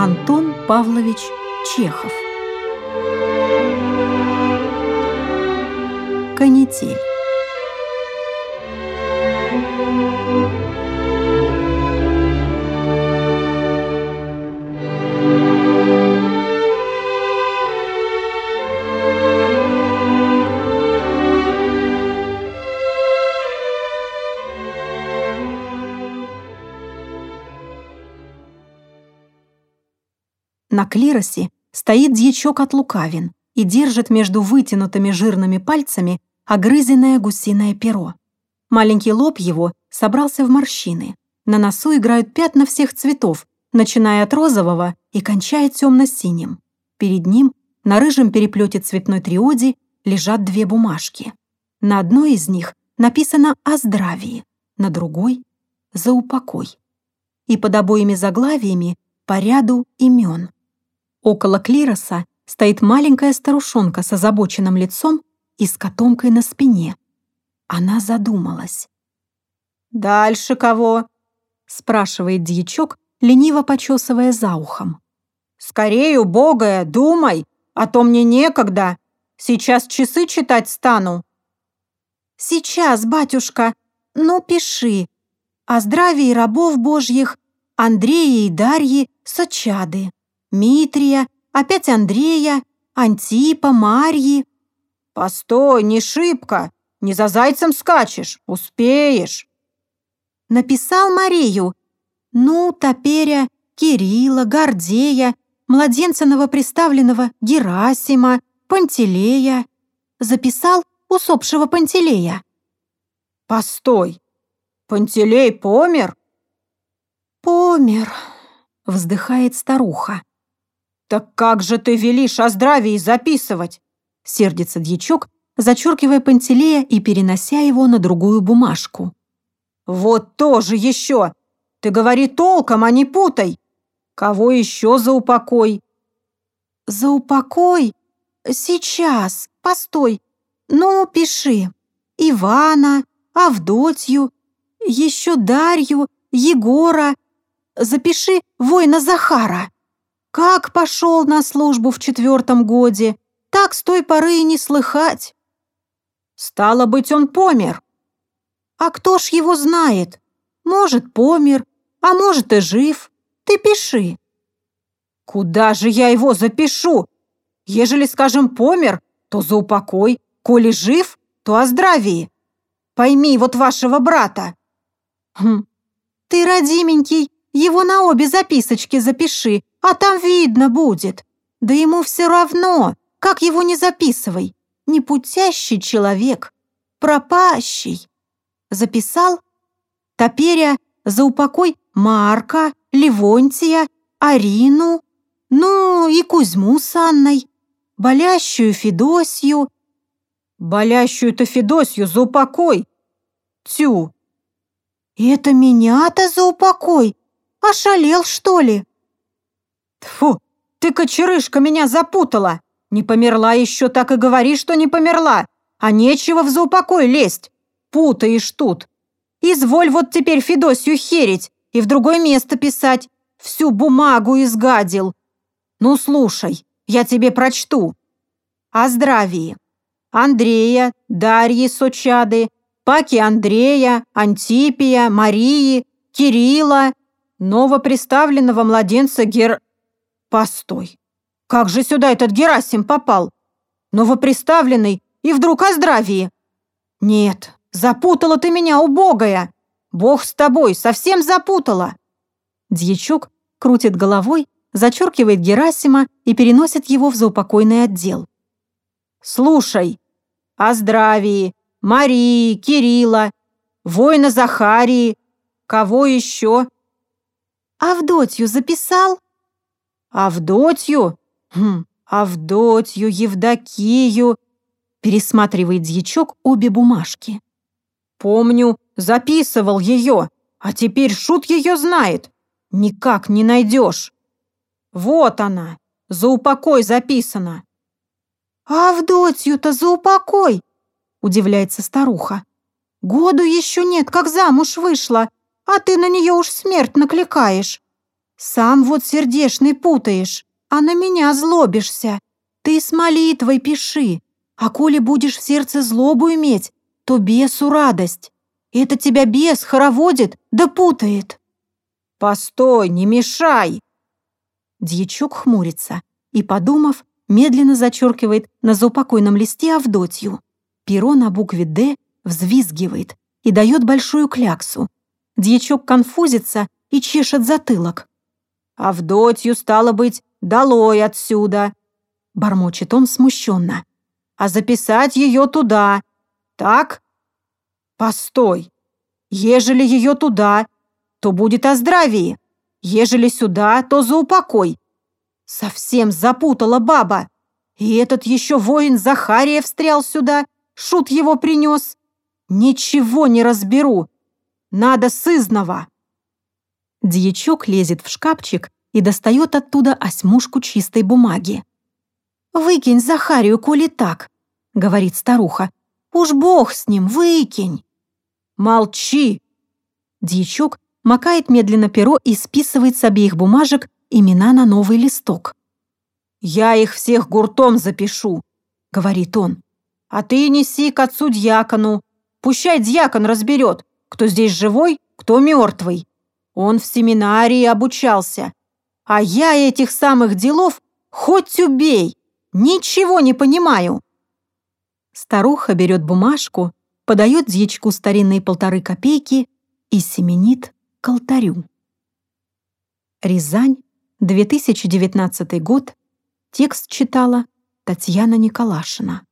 Антон Павлович Чехов. Канитель На клиросе стоит дьячок от лукавин и держит между вытянутыми жирными пальцами огрызенное гусиное перо. Маленький лоб его собрался в морщины. На носу играют пятна всех цветов, начиная от розового и кончая темно-синим. Перед ним на рыжем переплете цветной триоди лежат две бумажки. На одной из них написано «О здравии», на другой — «За упокой». И под обоими заглавиями по ряду имен. Около клироса стоит маленькая старушонка с озабоченным лицом и с котомкой на спине. Она задумалась. «Дальше кого?» — спрашивает дьячок, лениво почесывая за ухом. «Скорее, убогая, думай, а то мне некогда. Сейчас часы читать стану». «Сейчас, батюшка, ну пиши. О здравии рабов божьих Андрея и Дарьи Сочады». Митрия, опять Андрея, Антипа, Марьи. Постой, не шибко, не за зайцем скачешь, успеешь. Написал Марию. Ну, Топеря, Кирилла, Гордея, младенца новоприставленного Герасима, Пантелея. Записал усопшего Пантелея. Постой, Пантелей помер? Помер, вздыхает старуха. «Так как же ты велишь о здравии записывать?» Сердится дьячок, зачеркивая Пантелея и перенося его на другую бумажку. «Вот тоже еще! Ты говори толком, а не путай! Кого еще за упокой?» «За упокой? Сейчас, постой. Ну, пиши. Ивана, Авдотью, еще Дарью, Егора. Запиши воина Захара». Как пошел на службу в четвертом годе, так с той поры и не слыхать. Стало быть, он помер. А кто ж его знает? Может, помер, а может и жив. Ты пиши. Куда же я его запишу? Ежели, скажем, помер, то за упокой, коли жив, то о здравии. Пойми вот вашего брата. Хм, ты, родименький, его на обе записочки запиши, а там видно будет. Да ему все равно, как его не записывай. Непутящий человек, пропащий. Записал? Топеря за упокой Марка, Левонтия, Арину, ну и Кузьму с Анной, болящую Федосью. Болящую-то Федосью за упокой. Тю. Это меня-то за упокой? Ошалел, что ли? Тфу, ты, кочерышка, меня запутала. Не померла еще, так и говори, что не померла. А нечего в заупокой лезть. Путаешь тут. Изволь вот теперь Федосью херить и в другое место писать. Всю бумагу изгадил. Ну, слушай, я тебе прочту. О здравии. Андрея, Дарьи Сочады, Паки Андрея, Антипия, Марии, Кирилла, новоприставленного младенца Гер... Постой. Как же сюда этот Герасим попал? Новоприставленный и вдруг о здравии. Нет, запутала ты меня, убогая. Бог с тобой, совсем запутала. Дьячок крутит головой, зачеркивает Герасима и переносит его в заупокойный отдел. «Слушай, о здравии, Марии, Кирилла, воина Захарии, кого еще?» «Авдотью записал?» Авдотью? Хм, Авдотью, Евдокию. Пересматривает дьячок обе бумажки. Помню, записывал ее, а теперь шут ее знает. Никак не найдешь. Вот она, за упокой записана. А Авдотью-то за упокой? Удивляется старуха. Году еще нет, как замуж вышла, а ты на нее уж смерть накликаешь. Сам вот сердешный путаешь, а на меня злобишься. Ты с молитвой пиши, а коли будешь в сердце злобу иметь, то бесу радость. Это тебя бес хороводит да путает». «Постой, не мешай!» Дьячок хмурится и, подумав, медленно зачеркивает на заупокойном листе Авдотью. Перо на букве «Д» взвизгивает и дает большую кляксу. Дьячок конфузится и чешет затылок. «Авдотью, стало быть, долой отсюда!» Бормочет он смущенно. «А записать ее туда, так?» «Постой! Ежели ее туда, то будет о здравии. Ежели сюда, то за упокой. Совсем запутала баба. И этот еще воин Захария встрял сюда, шут его принес. Ничего не разберу. Надо сызного. Дьячок лезет в шкафчик и достает оттуда осьмушку чистой бумаги. «Выкинь Захарию, коли так», — говорит старуха. «Уж бог с ним, выкинь». «Молчи!» Дьячок макает медленно перо и списывает с обеих бумажек имена на новый листок. «Я их всех гуртом запишу», — говорит он. «А ты неси к отцу дьякону. Пущай дьякон разберет, кто здесь живой, кто мертвый. Он в семинарии обучался. А я этих самых делов хоть убей, ничего не понимаю». Старуха берет бумажку, подает дьячку старинные полторы копейки и семенит к алтарю. Рязань, 2019 год. Текст читала Татьяна Николашина.